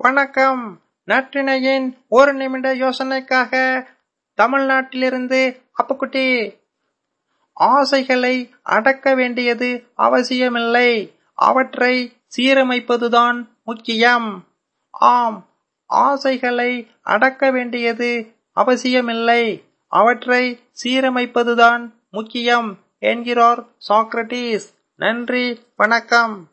வணக்கம். நற்றினையின் ஒரு நிமிட யோசனைக்காக தமிழ்நாட்டிலிருந்து அப்புக்குட்டி. ஆசைகளை அடக்க வேண்டியது அவசியமில்லை. அவற்றை சீரமைப்பதுதான் முக்கியம். ஆம் ஆசைகளை அடக்க வேண்டியது அவசியமில்லை. அவற்றை சீரமைப்பதுதான் முக்கியம் என்கிறார் சாக்ரட்டிஸ் நன்றி வணக்கம்.